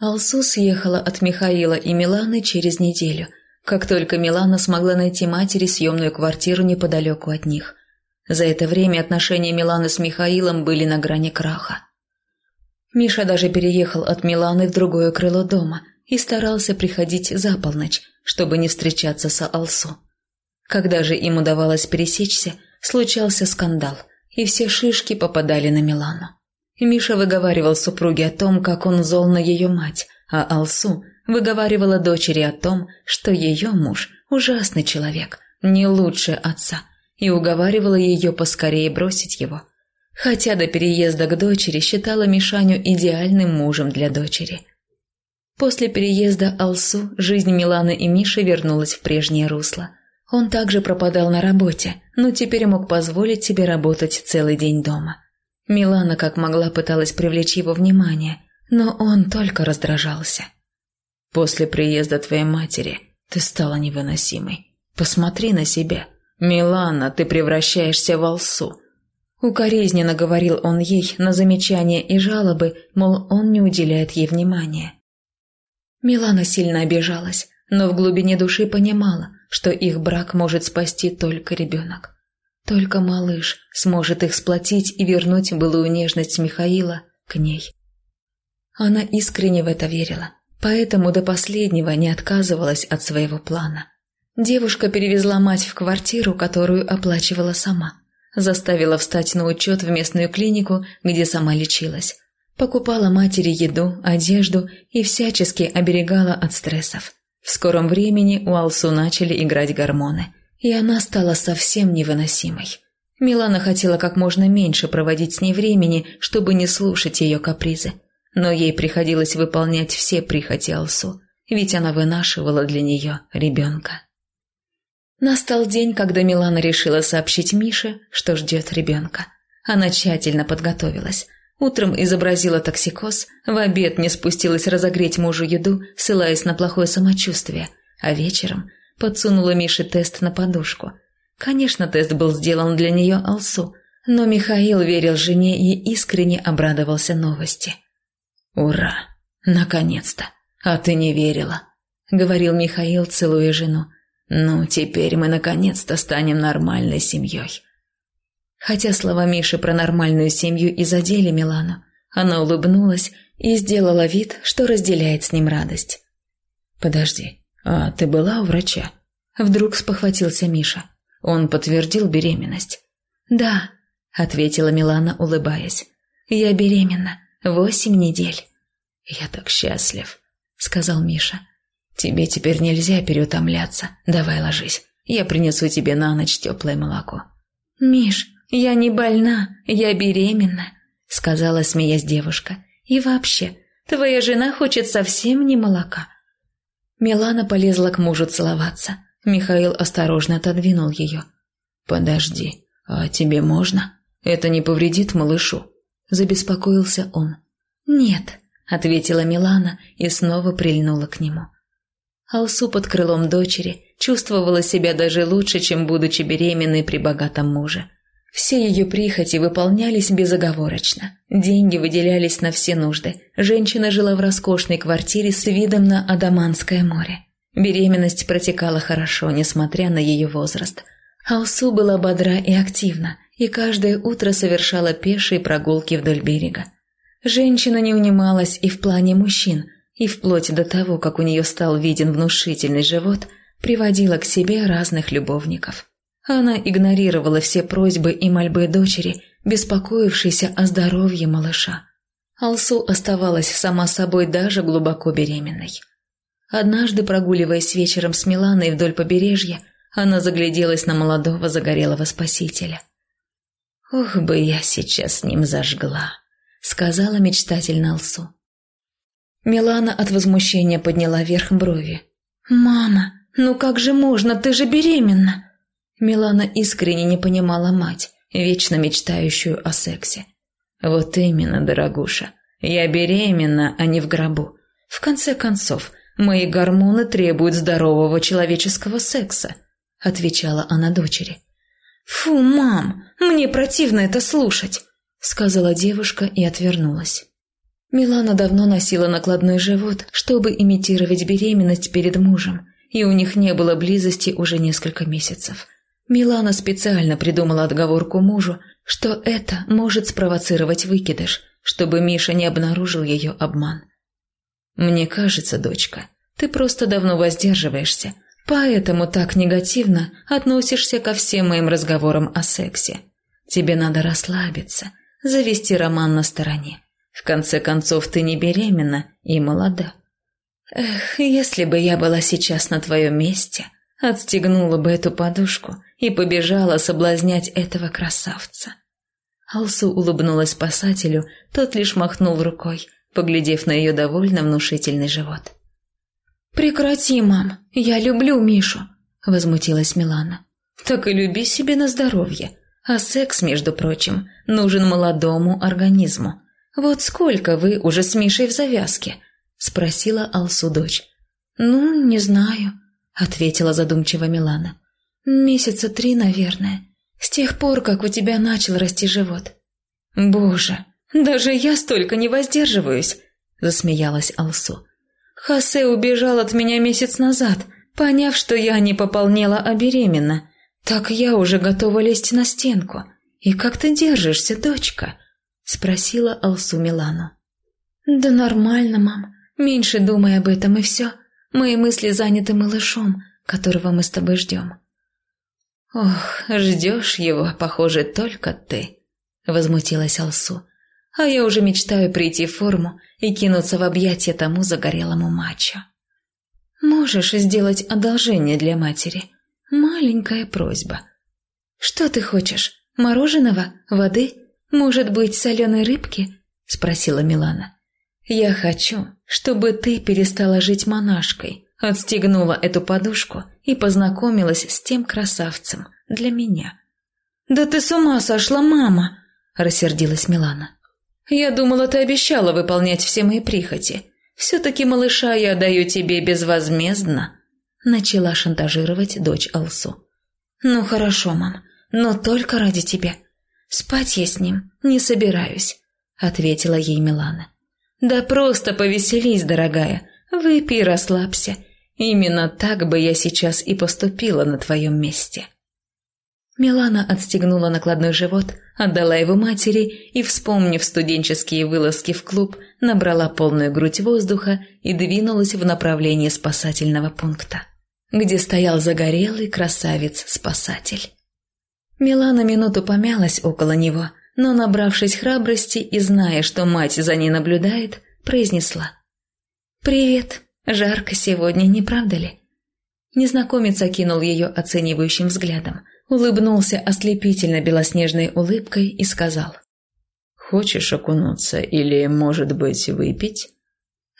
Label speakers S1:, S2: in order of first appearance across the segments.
S1: Алсу съехала от Михаила и Миланы через неделю, как только Милана смогла найти матери съемную квартиру неподалеку от них. За это время отношения Миланы с Михаилом были на грани краха. Миша даже переехал от Миланы в другое крыло дома и старался приходить за полночь, чтобы не встречаться с Алсу. Когда же им удавалось пересечься, случался скандал, и все шишки попадали на Милану. Миша выговаривал супруге о том, как он зол на ее мать, а Алсу выговаривала дочери о том, что ее муж – ужасный человек, не лучше отца, и уговаривала ее поскорее бросить его. Хотя до переезда к дочери считала Мишаню идеальным мужем для дочери. После переезда Алсу жизнь Миланы и Миши вернулась в прежнее русло. Он также пропадал на работе, но теперь мог позволить себе работать целый день дома. Милана как могла пыталась привлечь его внимание, но он только раздражался. «После приезда твоей матери ты стала невыносимой. Посмотри на себя. Милана, ты превращаешься в олсу». Укоризненно говорил он ей на замечания и жалобы, мол, он не уделяет ей внимания. Милана сильно обижалась, но в глубине души понимала, что их брак может спасти только ребенок. Только малыш сможет их сплотить и вернуть былую нежность Михаила к ней. Она искренне в это верила, поэтому до последнего не отказывалась от своего плана. Девушка перевезла мать в квартиру, которую оплачивала сама. Заставила встать на учет в местную клинику, где сама лечилась. Покупала матери еду, одежду и всячески оберегала от стрессов. В скором времени у Алсу начали играть гормоны – и она стала совсем невыносимой. Милана хотела как можно меньше проводить с ней времени, чтобы не слушать ее капризы. Но ей приходилось выполнять все прихоти Алсу, ведь она вынашивала для нее ребенка. Настал день, когда Милана решила сообщить Мише, что ждет ребенка. Она тщательно подготовилась. Утром изобразила токсикоз, в обед не спустилась разогреть мужу еду, ссылаясь на плохое самочувствие, а вечером – подсунула Мише тест на подушку. Конечно, тест был сделан для нее Алсу, но Михаил верил жене и искренне обрадовался новости. «Ура! Наконец-то! А ты не верила!» — говорил Михаил, целуя жену. «Ну, теперь мы наконец-то станем нормальной семьей». Хотя слова Миши про нормальную семью и задели Милану, она улыбнулась и сделала вид, что разделяет с ним радость. «Подожди, «А ты была у врача?» Вдруг спохватился Миша. Он подтвердил беременность. «Да», — ответила Милана, улыбаясь. «Я беременна. Восемь недель». «Я так счастлив», — сказал Миша. «Тебе теперь нельзя переутомляться. Давай ложись. Я принесу тебе на ночь теплое молоко».
S2: «Миш, я не больна, я беременна», — сказала, смеясь девушка. «И вообще, твоя жена хочет совсем не молока.
S1: Милана полезла к мужу целоваться. Михаил осторожно отодвинул ее. «Подожди, а тебе можно? Это не повредит малышу?» Забеспокоился он.
S2: «Нет», —
S1: ответила Милана и снова прильнула к нему. Алсу под крылом дочери чувствовала себя даже лучше, чем будучи беременной при богатом муже. Все ее прихоти выполнялись безоговорочно. Деньги выделялись на все нужды. Женщина жила в роскошной квартире с видом на Адаманское море. Беременность протекала хорошо, несмотря на ее возраст. Алсу была бодра и активна, и каждое утро совершала пешие прогулки вдоль берега. Женщина не унималась и в плане мужчин, и вплоть до того, как у нее стал виден внушительный живот, приводила к себе разных любовников. Она игнорировала все просьбы и мольбы дочери, беспокоившейся о здоровье малыша. Алсу оставалась сама собой даже глубоко беременной. Однажды, прогуливаясь вечером с Миланой вдоль побережья, она загляделась на молодого загорелого спасителя. «Ох бы я сейчас с ним зажгла», — сказала мечтательно Алсу. Милана от возмущения подняла вверх брови.
S2: «Мама, ну как же можно, ты же беременна!»
S1: Милана искренне не понимала мать, вечно мечтающую о сексе. «Вот именно, дорогуша, я беременна, а не в гробу. В конце концов, мои гормоны требуют здорового человеческого секса», – отвечала она дочери.
S2: «Фу, мам, мне противно это слушать», – сказала девушка и отвернулась.
S1: Милана давно носила накладной живот, чтобы имитировать беременность перед мужем, и у них не было близости уже несколько месяцев. Милана специально придумала отговорку мужу, что это может спровоцировать выкидыш, чтобы Миша не обнаружил ее обман. «Мне кажется, дочка, ты просто давно воздерживаешься, поэтому так негативно относишься ко всем моим разговорам о сексе. Тебе надо расслабиться, завести роман на стороне. В конце концов, ты не беременна и молода. Эх, если бы я была сейчас на твоем месте, отстегнула бы эту подушку и побежала соблазнять этого красавца. Алсу улыбнулась спасателю, тот лишь махнул рукой, поглядев на ее довольно внушительный живот.
S2: «Прекрати, мам, я люблю Мишу», – возмутилась Милана.
S1: «Так и люби себе на здоровье. А секс, между прочим, нужен молодому организму. «Вот сколько вы уже с Мишей в завязке?» – спросила Алсу дочь.
S2: «Ну, не знаю», – ответила задумчиво Милана. «Месяца три, наверное. С тех пор, как у тебя начал расти живот».
S1: «Боже, даже я столько не воздерживаюсь», – засмеялась Алсу. «Хосе убежал от меня месяц назад, поняв, что я не пополнела, а беременна. Так я уже готова лезть на стенку. И как ты держишься, дочка?» – спросила Алсу Милану.
S2: «Да нормально, мам. Меньше думай об этом, и все. Мои мысли заняты малышом, которого мы с тобой ждем».
S1: «Ох, ждешь его, похоже, только ты», – возмутилась Алсу. «А я уже мечтаю прийти в форму и кинуться в объятия тому загорелому мачо».
S2: «Можешь сделать одолжение для матери. Маленькая просьба». «Что ты хочешь? Мороженого? Воды?» «Может быть, соленой рыбки?» – спросила Милана.
S1: «Я хочу, чтобы ты перестала жить монашкой, отстегнула эту подушку и познакомилась с тем красавцем для меня».
S2: «Да ты с ума сошла, мама!» – рассердилась Милана.
S1: «Я думала, ты обещала выполнять все мои прихоти. Все-таки малыша я даю тебе безвозмездно», – начала шантажировать дочь Алсу.
S2: «Ну хорошо, мам, но только ради тебя. «Спать я с ним не собираюсь», — ответила ей Милана.
S1: «Да просто повеселись, дорогая, выпей расслабься. Именно так бы я сейчас и поступила на твоем месте». Милана отстегнула накладной живот, отдала его матери и, вспомнив студенческие вылазки в клуб, набрала полную грудь воздуха и двинулась в направлении спасательного пункта, где стоял загорелый красавец-спасатель. Милана минуту помялась около него, но, набравшись храбрости и зная, что мать за ней наблюдает, произнесла.
S2: «Привет. Жарко сегодня, не правда ли?»
S1: Незнакомец окинул ее оценивающим взглядом, улыбнулся ослепительно белоснежной улыбкой и сказал. «Хочешь окунуться или, может быть, выпить?»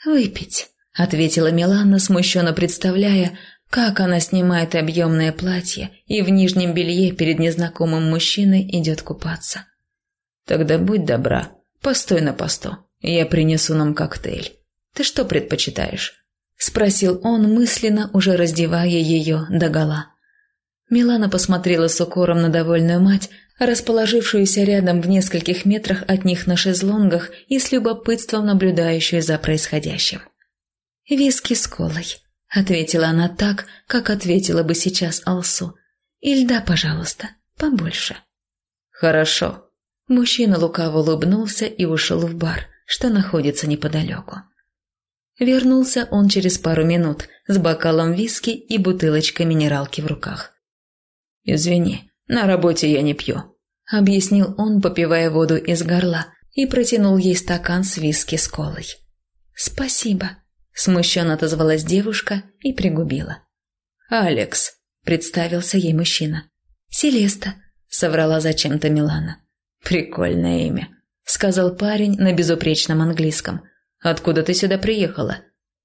S2: «Выпить», —
S1: ответила Милана, смущенно представляя, как она снимает объемное платье и в нижнем белье перед незнакомым мужчиной идет купаться. Тогда будь добра, постой на посту, я принесу нам коктейль. Ты что предпочитаешь? Спросил он мысленно, уже раздевая ее догола. Милана посмотрела с укором на довольную мать, расположившуюся рядом в нескольких метрах от них на шезлонгах и с любопытством наблюдающую за происходящим.
S2: «Виски с колой», Ответила она так, как ответила бы сейчас Алсу. «И льда, пожалуйста, побольше».
S1: «Хорошо». Мужчина лукаво улыбнулся и ушел в бар, что находится неподалеку. Вернулся он через пару минут с бокалом виски и бутылочкой минералки в руках. «Извини, на работе я не пью», — объяснил он, попивая воду из горла, и протянул ей стакан с виски с колой.
S2: «Спасибо»,
S1: Смущенно отозвалась девушка и пригубила. «Алекс», — представился ей мужчина.
S2: «Селеста», — соврала зачем-то Милана.
S1: «Прикольное имя», — сказал парень на безупречном английском. «Откуда ты сюда приехала?»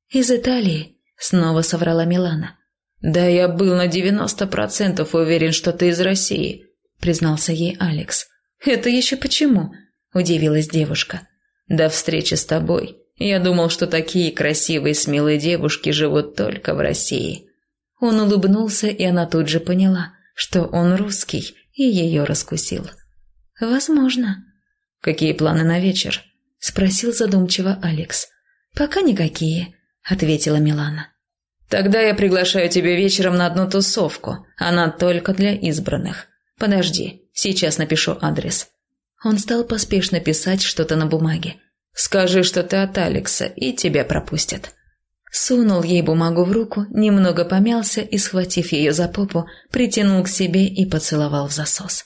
S2: «Из Италии», — снова соврала Милана.
S1: «Да я был на девяносто процентов уверен, что ты из России», — признался ей Алекс.
S2: «Это еще почему?» – удивилась девушка.
S1: «До встречи с тобой я думал, что такие красивые смелые девушки живут только в России. Он улыбнулся, и она тут же поняла, что он русский, и ее раскусил.
S2: «Возможно».
S1: «Какие планы на вечер?»
S2: –– спросил задумчиво Алекс. «Пока никакие», – ответила Милана.
S1: «Тогда я приглашаю тебя вечером на одну тусовку. Она только для избранных. Подожди, сейчас напишу адрес».
S2: Он стал поспешно писать что-то на бумаге.
S1: «Скажи, что ты от Алекса, и тебя пропустят».
S2: Сунул ей бумагу в руку, немного помялся и, схватив ее за попу, притянул к себе и поцеловал в засос.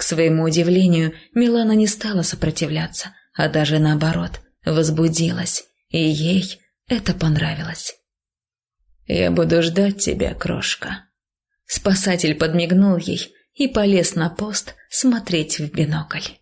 S2: К своему удивлению, Милана не стала сопротивляться, а даже наоборот, возбудилась, и ей это понравилось.
S1: «Я буду ждать тебя, крошка».
S2: Спасатель подмигнул ей и полез на пост смотреть в бинокль.